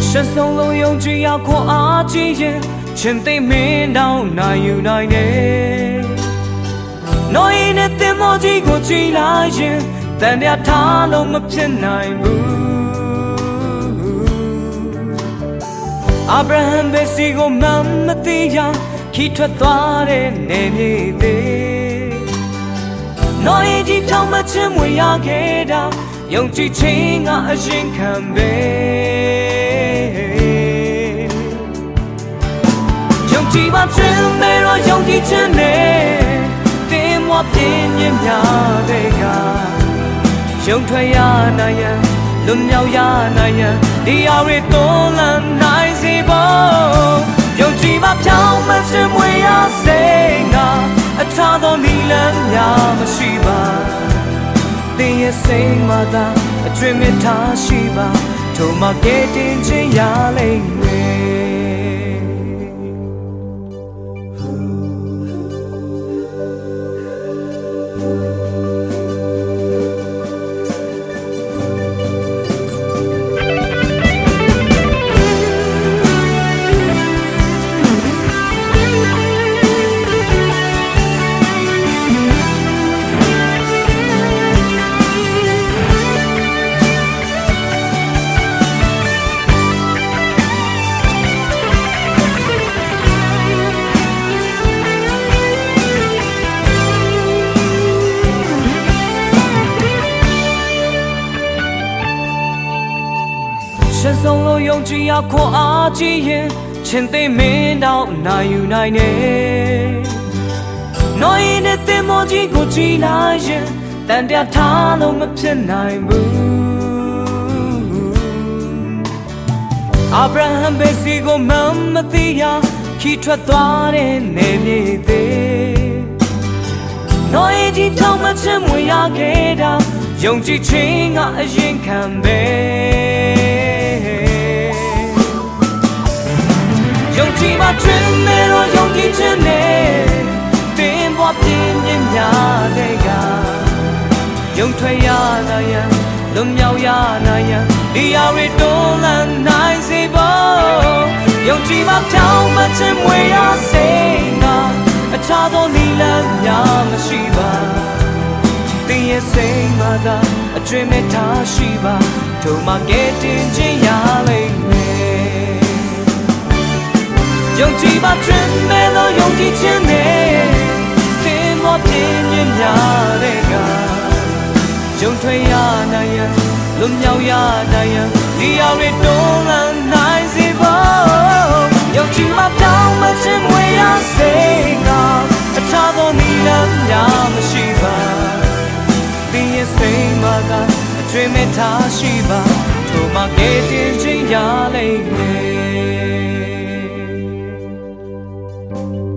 身松龙用只要过阿金眼，全对面到那有那呢。那一年的莫吉过追来眼，但呀他龙没骗来不。အာဗြဟံပဲစီကိုမမတိရခီထွက်သွားတဲ့နေမြေသေး။နော်ရည်ကြီးဖြောင်းမချင်းဝင်ရခဲ့တာ ယုံကြည်ခြင်းကအရင်ခံပဲယုံကြည်ပါခြင်းမဲတော့ယုံကြည်ခြင်းနဲ့တင်မွားပြင်းမြင်များတဲ့ကယုံထွက်ရနိုင်ရန်လွန်မြောက်ရနိုင်ရန်ဒီအရီတွန်းလန်းနိုင်စေဖို့ယုံကြည်ပါဖြောင်းမခြင်းမွေရစေငါအခြားသောနီလန်းများမရှိပါတင် ရဲ့စိတ်မှသာအကျွင့်မြထားရှိပါထိုမှာကဲတင်ခြင်းရလိမ့်မယ် ရှစ်ဆုံးလို့ယုံကြည်ရခွန်အားကြီးရင်ချင်းသိမင်းတော့နိုင်ယူနိုင်တယ်။နော်ရင်နဲ့တင်မောကြီးကိုကြည်လိုက်ရင်တန်ပြထားလို့မဖြစ်နိုင်ဘူး။အာဗြဟံပဲစီကိုမမသိရခီးထွက်သွားတဲ့နေမြေသေး။နော်ရင်ကြီးထောင်မချင်ဝင်ရခဲ့တာယုံကြည်ခြင်းကအရင်ခံပဲ ခြင်းနဲ့တော့ယုံကြည်ခြင်းနဲ့တင်ပေါ်ပြင်းပြင်းများတဲ့ကယုံထွက်ရနိုင်ရန်လွန်မြောက်ရနိုင်ရန်ဒီအရီတွန်းလန်းနိုင်စေဖို့ယုံကြည်ပါဖြောင်းမခြင်းမွေရစေငါအခြားသောနီလန်းများမရှိပါတင်ရဲ့စိတ်မှသာအကျွင့်မဲ့ထားရှိပါထိုမှာကဲတင်ခြင်းရလိမ့် ယုံကြည်ပါကျွင့်မဲ့လို့ယုံကြည်ခြင်းနဲ့တင်မောပြင်းပြင်းများတဲ့ကယုံထွက်ရနိုင်ရန်လွန်မြောက်ရနိုင်ရန်ဒီအရီတွန်းလန်းနိုင်စေဖို့ယုံကြည်ပါပြောင်းမခြင်းမွေရစေကအခြားသောနီလန်းများမရှိပါတင်းရဲ့စိတ်မှာကအကျွေးမဲ့ထားရှိပါထိုမှာကဲတင်ခြင်းရလိမ့်မယ် Thank you.